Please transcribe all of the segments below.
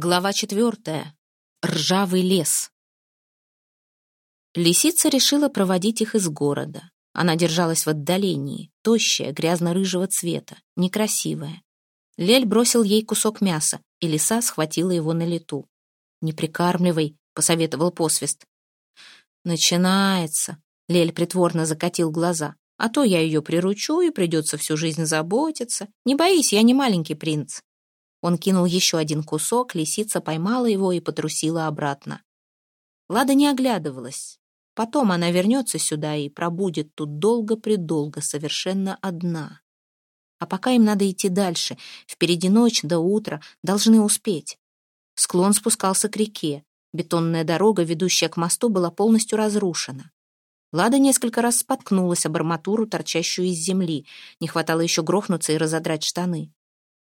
Глава четвертая. Ржавый лес. Лисица решила проводить их из города. Она держалась в отдалении, тощая, грязно-рыжего цвета, некрасивая. Лель бросил ей кусок мяса, и лиса схватила его на лету. «Не прикармливай», — посоветовал посвист. «Начинается», — Лель притворно закатил глаза. «А то я ее приручу, и придется всю жизнь заботиться. Не боись, я не маленький принц». Он кинул еще один кусок, лисица поймала его и потрусила обратно. Лада не оглядывалась. Потом она вернется сюда и пробудет тут долго-предолго, совершенно одна. А пока им надо идти дальше. Впереди ночь до утра, должны успеть. Склон спускался к реке. Бетонная дорога, ведущая к мосту, была полностью разрушена. Лада несколько раз споткнулась об арматуру, торчащую из земли. Не хватало еще грохнуться и разодрать штаны.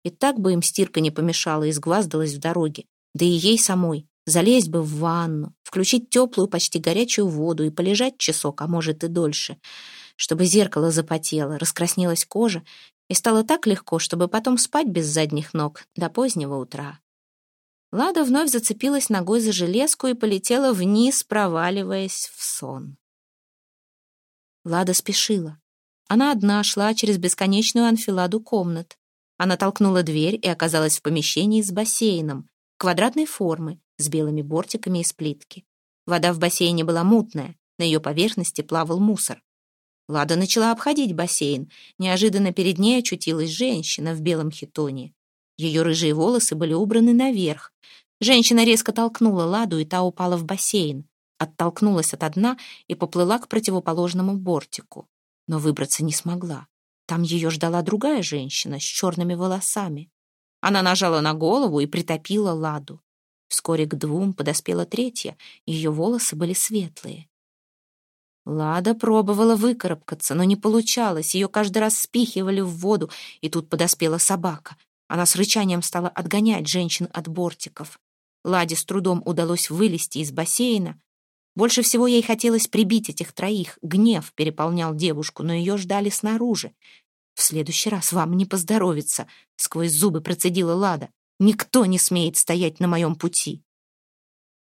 И так бы им стирка не помешала и сгваздалась в дороге. Да и ей самой. Залезть бы в ванну, включить теплую, почти горячую воду и полежать часок, а может и дольше. Чтобы зеркало запотело, раскраснелась кожа, и стало так легко, чтобы потом спать без задних ног до позднего утра. Лада вновь зацепилась ногой за железку и полетела вниз, проваливаясь в сон. Лада спешила. Она одна шла через бесконечную анфиладу комнат. Она толкнула дверь и оказалась в помещении с бассейном, квадратной формы, с белыми бортиками из плитки. Вода в бассейне была мутная, на ее поверхности плавал мусор. Лада начала обходить бассейн. Неожиданно перед ней очутилась женщина в белом хитоне. Ее рыжие волосы были убраны наверх. Женщина резко толкнула Ладу, и та упала в бассейн. Оттолкнулась от дна и поплыла к противоположному бортику. Но выбраться не смогла. Там ее ждала другая женщина с черными волосами. Она нажала на голову и притопила Ладу. Вскоре к двум подоспела третья, ее волосы были светлые. Лада пробовала выкарабкаться, но не получалось, ее каждый раз спихивали в воду, и тут подоспела собака. Она с рычанием стала отгонять женщин от бортиков. Ладе с трудом удалось вылезти из бассейна. Больше всего ей хотелось прибить этих троих. Гнев переполнял девушку, но ее ждали снаружи. «В следующий раз вам не поздоровится», — сквозь зубы процедила Лада. «Никто не смеет стоять на моем пути».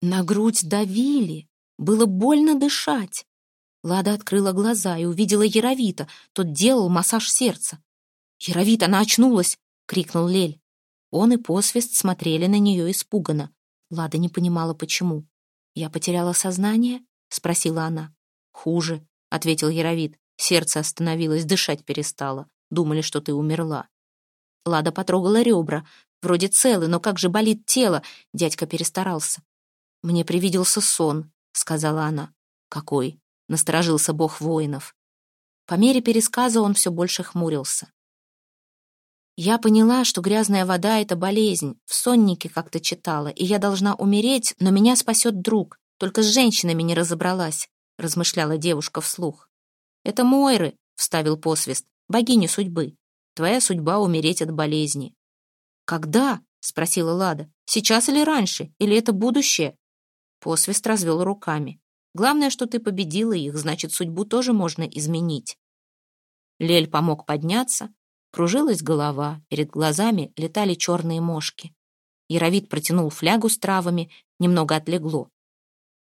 На грудь давили, было больно дышать. Лада открыла глаза и увидела Яровита, тот делал массаж сердца. «Яровит, она очнулась!» — крикнул Лель. Он и посвист смотрели на нее испуганно. Лада не понимала, почему. «Я потеряла сознание?» — спросила она. «Хуже», — ответил Яровит. Сердце остановилось, дышать перестало. Думали, что ты умерла. Лада потрогала ребра. Вроде целы, но как же болит тело? Дядька перестарался. Мне привиделся сон, сказала она. Какой? Насторожился бог воинов. По мере пересказа он все больше хмурился. Я поняла, что грязная вода — это болезнь. В соннике как-то читала, и я должна умереть, но меня спасет друг. Только с женщинами не разобралась, размышляла девушка вслух. Это Мойры, вставил посвист богини судьбы. Твоя судьба — умереть от болезни». «Когда?» — спросила Лада. «Сейчас или раньше? Или это будущее?» Посвист развел руками. «Главное, что ты победила их, значит, судьбу тоже можно изменить». Лель помог подняться. Кружилась голова, перед глазами летали черные мошки. Яровид протянул флягу с травами, немного отлегло.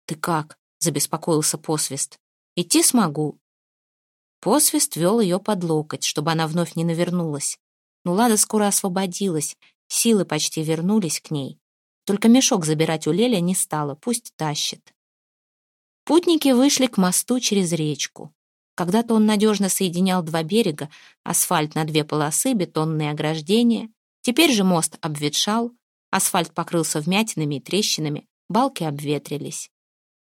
«Ты как?» — забеспокоился посвист. «Идти смогу, Посвист вел ее под локоть, чтобы она вновь не навернулась. Но Лада скоро освободилась, силы почти вернулись к ней. Только мешок забирать у Леля не стала, пусть тащит. Путники вышли к мосту через речку. Когда-то он надежно соединял два берега, асфальт на две полосы, бетонные ограждения. Теперь же мост обветшал, асфальт покрылся вмятинами и трещинами, балки обветрились.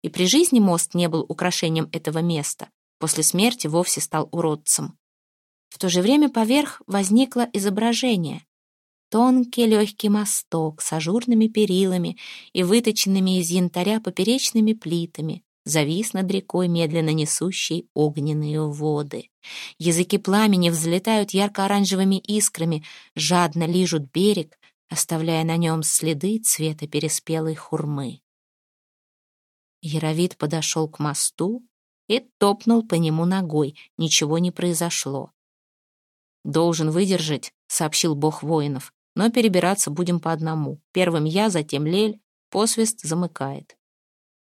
И при жизни мост не был украшением этого места, после смерти вовсе стал уродцем. В то же время поверх возникло изображение. Тонкий легкий мосток с ажурными перилами и выточенными из янтаря поперечными плитами завис над рекой, медленно несущей огненные воды. Языки пламени взлетают ярко-оранжевыми искрами, жадно лижут берег, оставляя на нем следы цвета переспелой хурмы. Яровид подошел к мосту, и топнул по нему ногой. Ничего не произошло. «Должен выдержать», — сообщил бог воинов. Но перебираться будем по одному. Первым я, затем Лель. Посвист замыкает.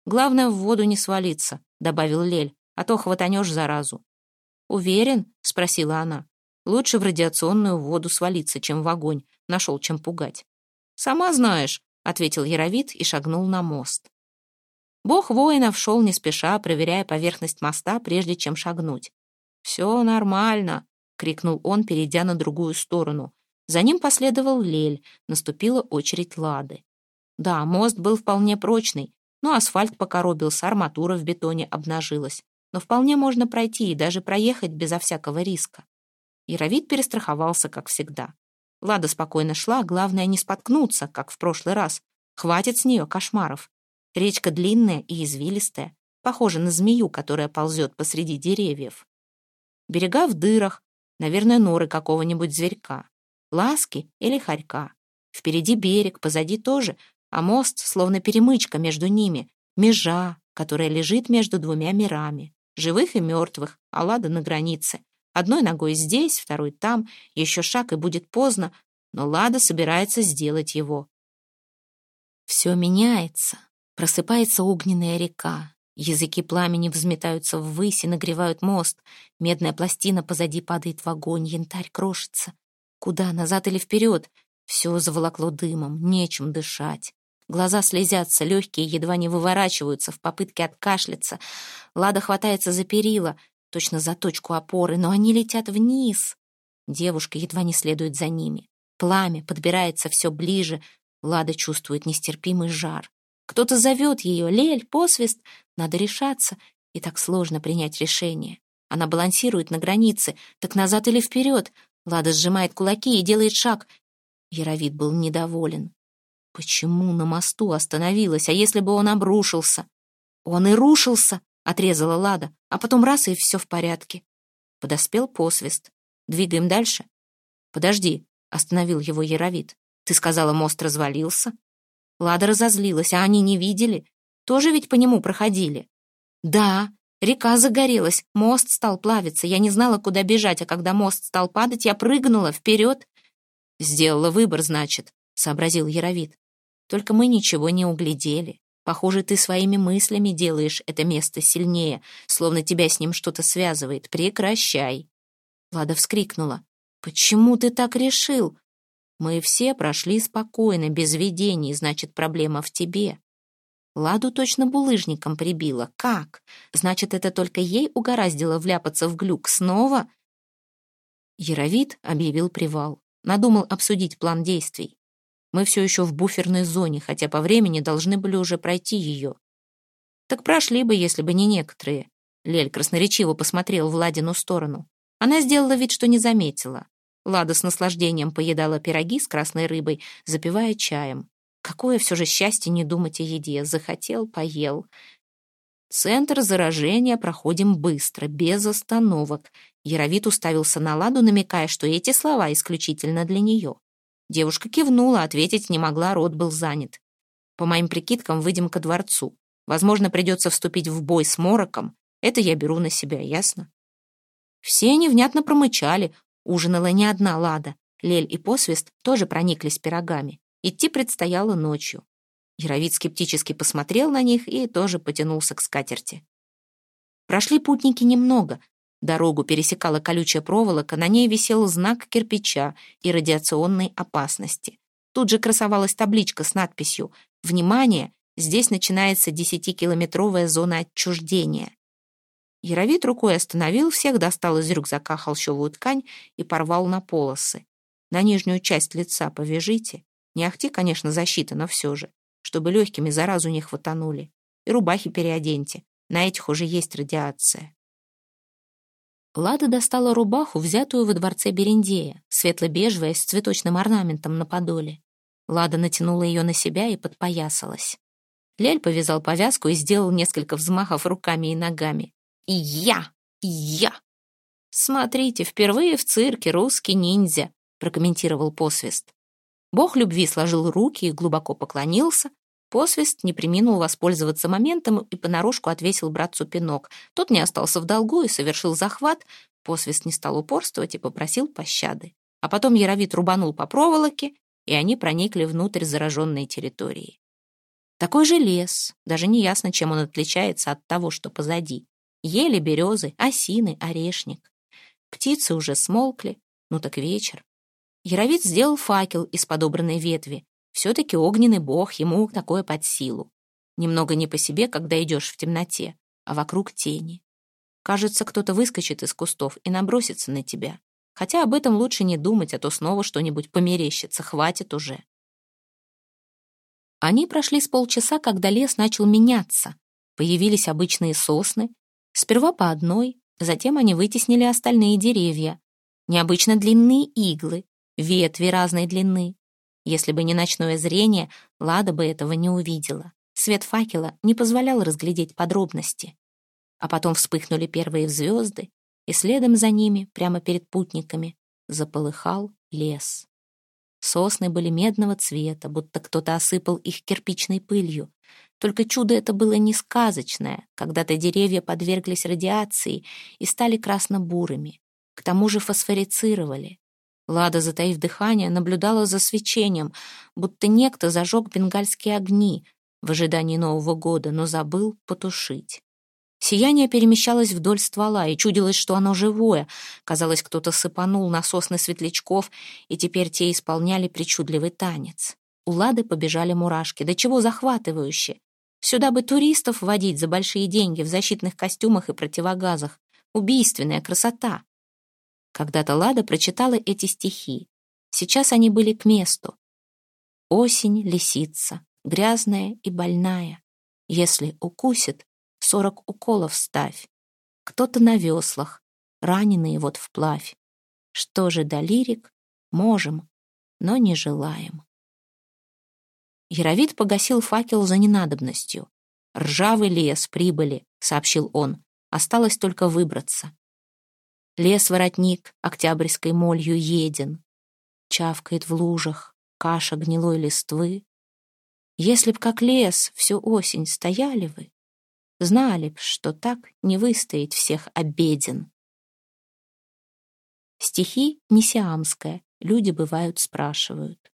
«Главное, в воду не свалиться», — добавил Лель, «а то хватанешь заразу». «Уверен?» — спросила она. «Лучше в радиационную воду свалиться, чем в огонь. Нашел, чем пугать». «Сама знаешь», — ответил Яровит и шагнул на мост. Бог воинов шел не спеша, проверяя поверхность моста, прежде чем шагнуть. «Все нормально», — крикнул он, перейдя на другую сторону. За ним последовал Лель, наступила очередь Лады. Да, мост был вполне прочный, но асфальт покоробился, арматура в бетоне обнажилась. Но вполне можно пройти и даже проехать безо всякого риска. Яровид перестраховался, как всегда. Лада спокойно шла, главное не споткнуться, как в прошлый раз. Хватит с нее кошмаров. Речка длинная и извилистая, похожа на змею, которая ползет посреди деревьев. Берега в дырах, наверное, норы какого-нибудь зверька. Ласки или хорька. Впереди берег, позади тоже, а мост словно перемычка между ними, межа, которая лежит между двумя мирами, живых и мертвых, а Лада на границе. Одной ногой здесь, второй там, еще шаг и будет поздно, но Лада собирается сделать его. Все меняется, просыпается огненная река, языки пламени взметаются ввысь и нагревают мост, медная пластина позади падает в огонь, янтарь крошится. Куда, назад или вперед? Все заволокло дымом, нечем дышать. Глаза слезятся, легкие едва не выворачиваются в попытке откашляться. Лада хватается за перила, точно за точку опоры, но они летят вниз. Девушка едва не следует за ними. Пламя подбирается все ближе. Лада чувствует нестерпимый жар. Кто-то зовет ее. «Лель, посвист!» Надо решаться. И так сложно принять решение. Она балансирует на границе. Так назад или вперед? Лада сжимает кулаки и делает шаг. Яровид был недоволен. Почему на мосту остановилась, а если бы он обрушился? Он и рушился, отрезала Лада, а потом раз и все в порядке. Подоспел посвист. Двигаем дальше. Подожди, остановил его Яровит. Ты сказала, мост развалился? Лада разозлилась, а они не видели? Тоже ведь по нему проходили? Да, река загорелась, мост стал плавиться. Я не знала, куда бежать, а когда мост стал падать, я прыгнула вперед. Сделала выбор, значит, сообразил Яровит. Только мы ничего не углядели. Похоже, ты своими мыслями делаешь это место сильнее, словно тебя с ним что-то связывает. Прекращай. Лада вскрикнула. Почему ты так решил? Мы все прошли спокойно, без видений, значит, проблема в тебе. Ладу точно булыжником прибила. Как? Значит, это только ей угораздило вляпаться в глюк снова? Яровит объявил привал. Надумал обсудить план действий. Мы все еще в буферной зоне, хотя по времени должны были уже пройти ее. Так прошли бы, если бы не некоторые. Лель красноречиво посмотрел в Ладину сторону. Она сделала вид, что не заметила. Лада с наслаждением поедала пироги с красной рыбой, запивая чаем. Какое все же счастье не думать о еде. Захотел — поел. Центр заражения проходим быстро, без остановок. Яровит уставился на Ладу, намекая, что эти слова исключительно для нее. Девушка кивнула, ответить не могла, рот был занят. По моим прикидкам, выйдем ко дворцу. Возможно, придется вступить в бой с Мороком. Это я беру на себя, ясно? Все невнятно промычали. Ужинала не одна Лада. Лель и Посвист тоже прониклись пирогами. Идти предстояло ночью. Яровид скептически посмотрел на них и тоже потянулся к скатерти. Прошли путники немного, Дорогу пересекала колючая проволока, на ней висел знак кирпича и радиационной опасности. Тут же красовалась табличка с надписью «Внимание! Здесь начинается десятикилометровая зона отчуждения». Яровит рукой остановил всех, достал из рюкзака холщовую ткань и порвал на полосы. На нижнюю часть лица повяжите. Не ахти, конечно, защита, но все же, чтобы легкими заразу не хватанули. И рубахи переоденьте. На этих уже есть радиация. Лада достала рубаху, взятую во дворце Берендея, светло-бежевая, с цветочным орнаментом на подоле. Лада натянула ее на себя и подпоясалась. Лель повязал повязку и сделал несколько взмахов руками и ногами. «И я! И я!» «Смотрите, впервые в цирке русский ниндзя», прокомментировал посвист. Бог любви сложил руки и глубоко поклонился, Посвист не приминул воспользоваться моментом и понарошку отвесил братцу пинок. Тот не остался в долгу и совершил захват. Посвист не стал упорствовать и попросил пощады. А потом Яровит рубанул по проволоке, и они проникли внутрь зараженной территории. Такой же лес, даже не ясно, чем он отличается от того, что позади. Ели, березы, осины, орешник. Птицы уже смолкли, ну так вечер. Яровид сделал факел из подобранной ветви. Все-таки огненный бог, ему такое под силу. Немного не по себе, когда идешь в темноте, а вокруг тени. Кажется, кто-то выскочит из кустов и набросится на тебя. Хотя об этом лучше не думать, а то снова что-нибудь померещится, хватит уже. Они прошли с полчаса, когда лес начал меняться. Появились обычные сосны. Сперва по одной, затем они вытеснили остальные деревья. Необычно длинные иглы, ветви разной длины. Если бы не ночное зрение, Лада бы этого не увидела. Свет факела не позволял разглядеть подробности. А потом вспыхнули первые звезды, и следом за ними, прямо перед путниками, заполыхал лес. Сосны были медного цвета, будто кто-то осыпал их кирпичной пылью. Только чудо это было не сказочное. Когда-то деревья подверглись радиации и стали красно-бурыми. К тому же фосфорицировали. Лада, затаив дыхание, наблюдала за свечением, будто некто зажег бенгальские огни в ожидании Нового года, но забыл потушить. Сияние перемещалось вдоль ствола, и чудилось, что оно живое. Казалось, кто-то сыпанул на сосны светлячков, и теперь те исполняли причудливый танец. У Лады побежали мурашки. Да чего захватывающе! Сюда бы туристов водить за большие деньги в защитных костюмах и противогазах. Убийственная красота! Когда-то Лада прочитала эти стихи. Сейчас они были к месту. Осень, лисица, грязная и больная. Если укусит, сорок уколов ставь. Кто-то на веслах, раненые вот вплавь. Что же до лирик? Можем, но не желаем. Яровид погасил факел за ненадобностью. «Ржавый лес прибыли», — сообщил он. «Осталось только выбраться». Лес-воротник октябрьской молью еден. Чавкает в лужах каша гнилой листвы. Если б как лес всю осень стояли вы, Знали б, что так не выстоять всех обеден. Стихи не сиамское, люди бывают спрашивают.